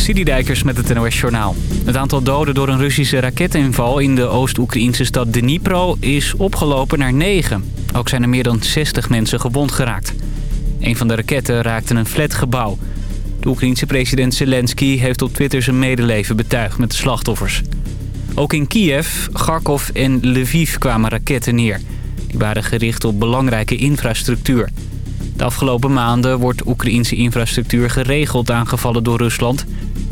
Dijkers met het NOS Journaal. Het aantal doden door een Russische raketinval in de Oost-Oekraïnse stad Dnipro is opgelopen naar 9. Ook zijn er meer dan 60 mensen gewond geraakt. Een van de raketten raakte een flatgebouw. De Oekraïense president Zelensky heeft op Twitter zijn medeleven betuigd met de slachtoffers. Ook in Kiev, Kharkov en Lviv kwamen raketten neer. Die waren gericht op belangrijke infrastructuur. De afgelopen maanden wordt Oekraïense infrastructuur geregeld aangevallen door Rusland.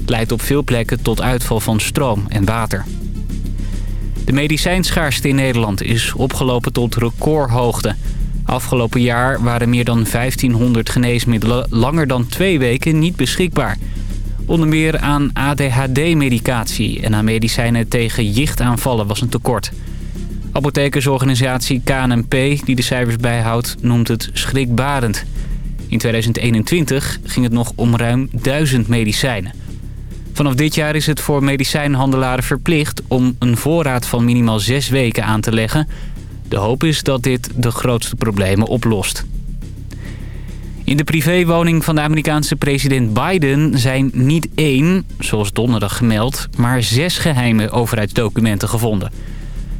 Leidt op veel plekken tot uitval van stroom en water. De medicijnschaarste in Nederland is opgelopen tot recordhoogte. Afgelopen jaar waren meer dan 1500 geneesmiddelen langer dan twee weken niet beschikbaar. Onder meer aan ADHD-medicatie en aan medicijnen tegen jichtaanvallen was een tekort. Apothekersorganisatie KNP, die de cijfers bijhoudt, noemt het schrikbarend. In 2021 ging het nog om ruim 1000 medicijnen. Vanaf dit jaar is het voor medicijnhandelaren verplicht om een voorraad van minimaal zes weken aan te leggen. De hoop is dat dit de grootste problemen oplost. In de privéwoning van de Amerikaanse president Biden zijn niet één, zoals donderdag gemeld, maar zes geheime overheidsdocumenten gevonden.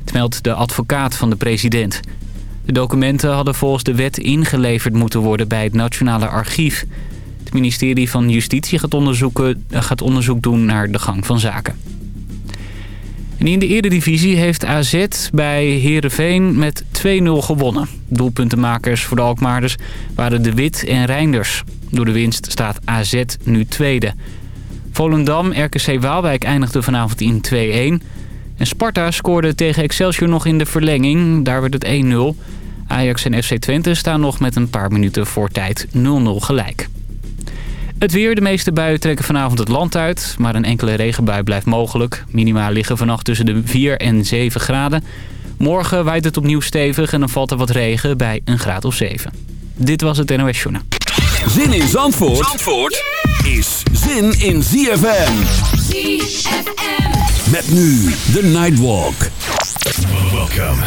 Het meldt de advocaat van de president. De documenten hadden volgens de wet ingeleverd moeten worden bij het Nationale Archief. Het ministerie van Justitie gaat, onderzoeken, gaat onderzoek doen naar de gang van zaken. En in de eredivisie heeft AZ bij Heerenveen met 2-0 gewonnen. Doelpuntenmakers voor de Alkmaarders waren De Wit en Reinders. Door de winst staat AZ nu tweede. Volendam, RKC Waalwijk eindigde vanavond in 2-1. En Sparta scoorde tegen Excelsior nog in de verlenging. Daar werd het 1-0. Ajax en FC Twente staan nog met een paar minuten voor tijd 0-0 gelijk. Het weer, de meeste buien trekken vanavond het land uit. Maar een enkele regenbui blijft mogelijk. Minima liggen vannacht tussen de 4 en 7 graden. Morgen waait het opnieuw stevig en dan valt er wat regen bij een graad of 7. Dit was het NOS Journaal. Zin in Zandvoort, Zandvoort is zin in ZFM. ZFM. Met nu de Nightwalk. Welcome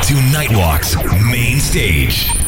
to Nightwalk's main stage.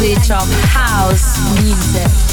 Language of house music.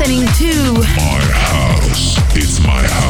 Listening to My house. It's my house,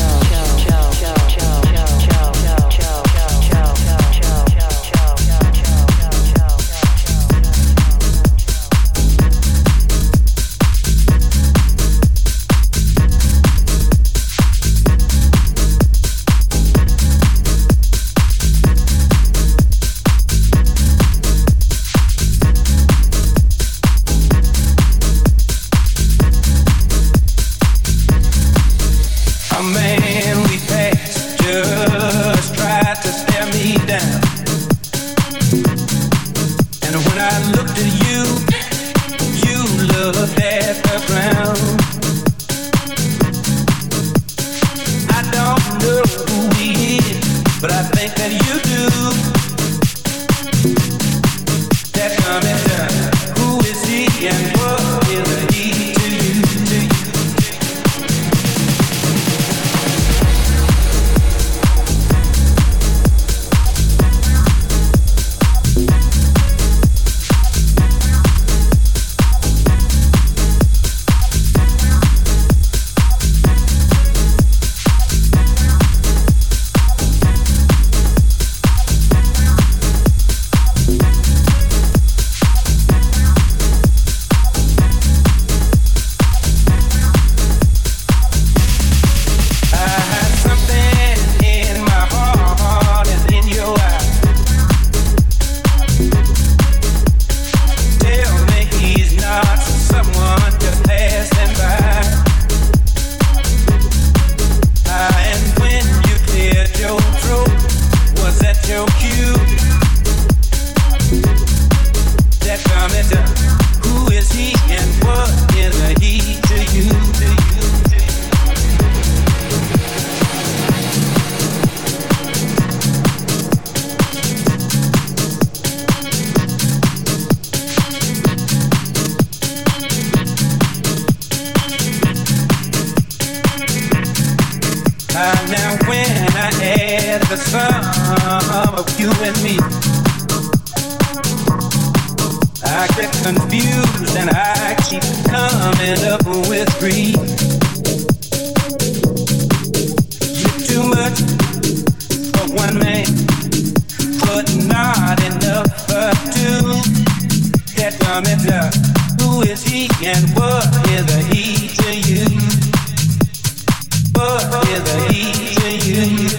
melody to you.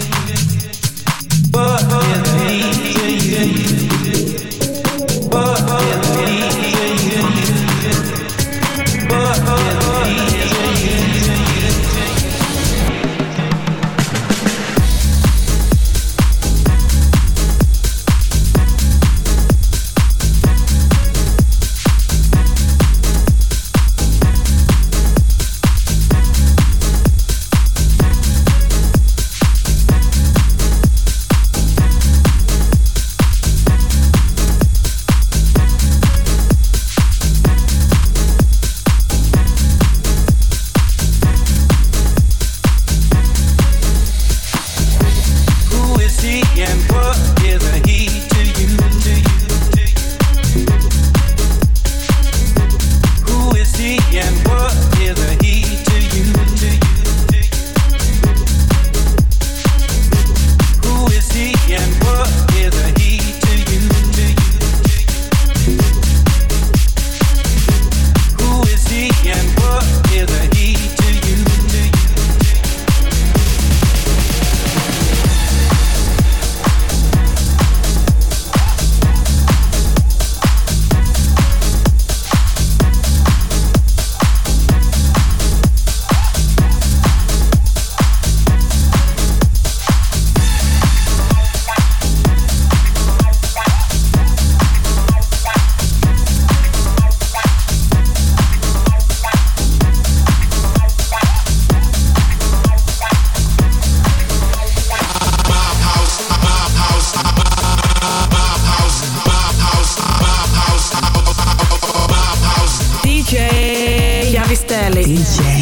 DJ.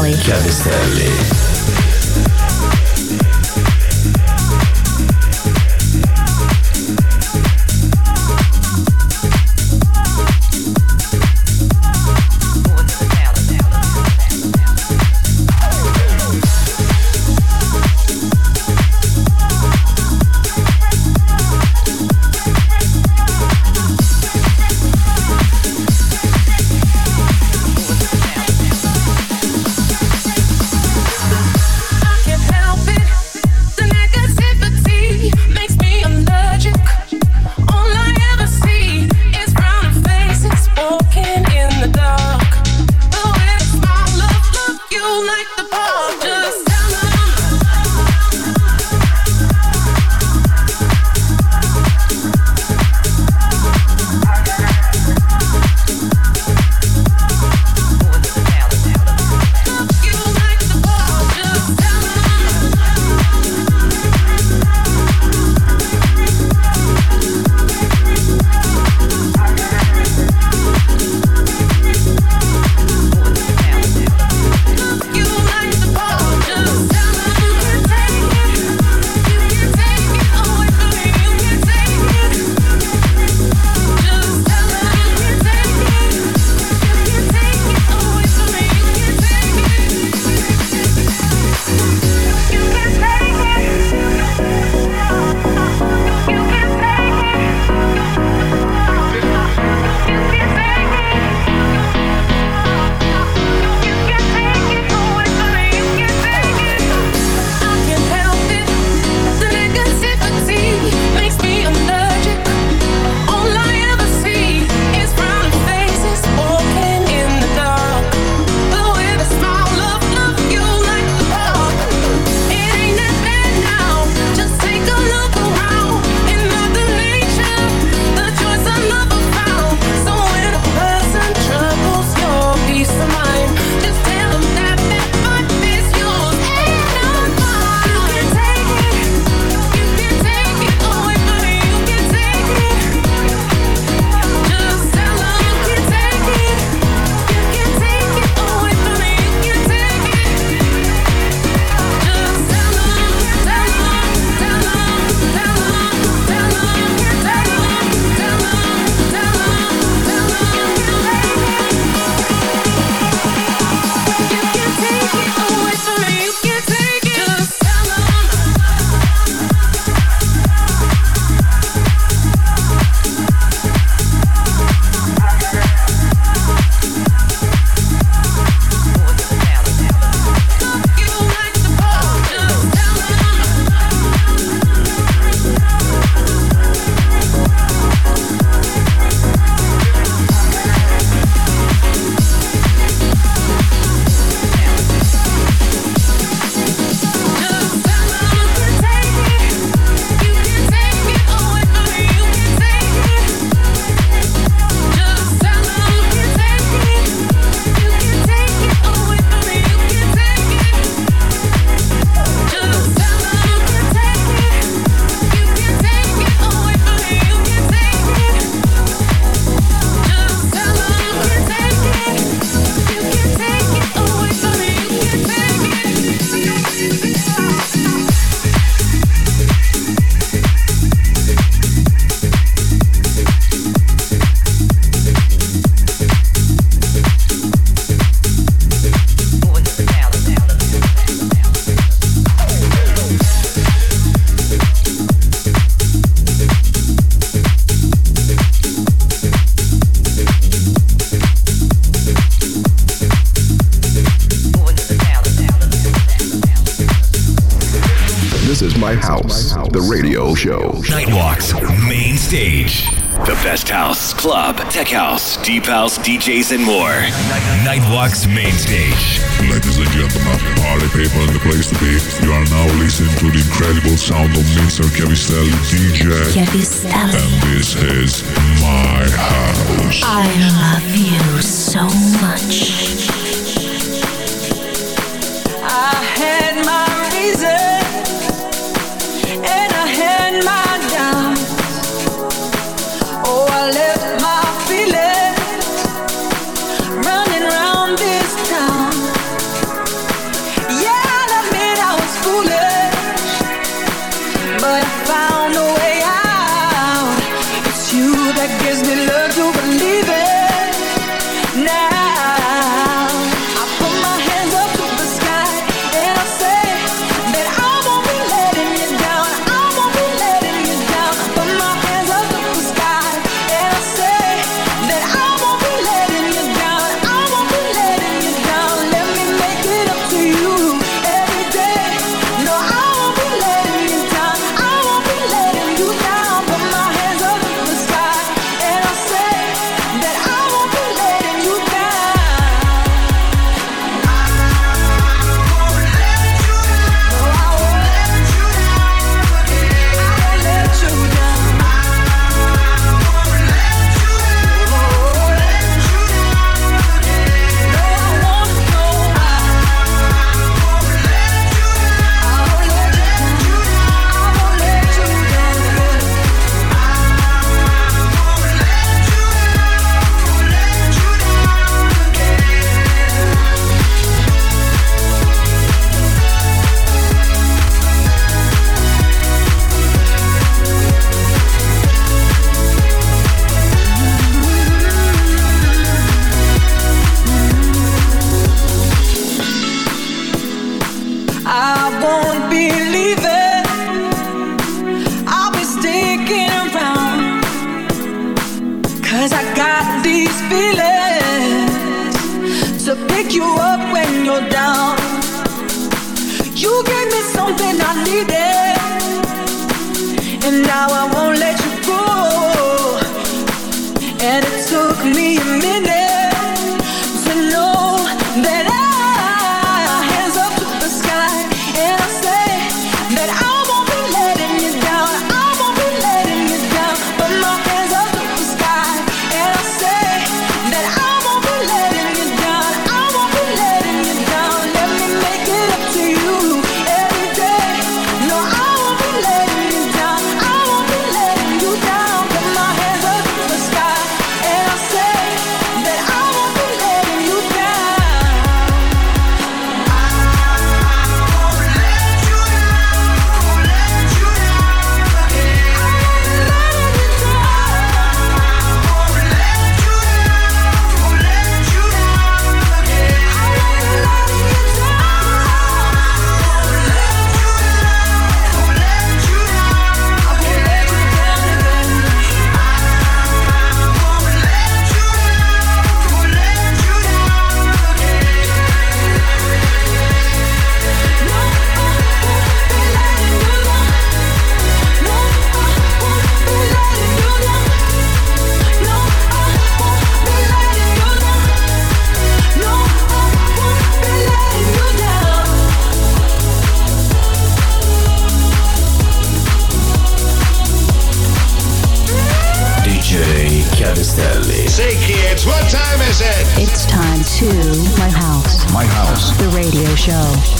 Kelly. Kelly. Show. Nightwalk's main stage. The best house, club, tech house, deep house, DJs, and more. Nightwalk's main stage. Ladies and gentlemen, party people in the place to be. You are now listening to the incredible sound of Mr. Chiavistelli DJ. Chiavistelli. And this is my house. I love you show.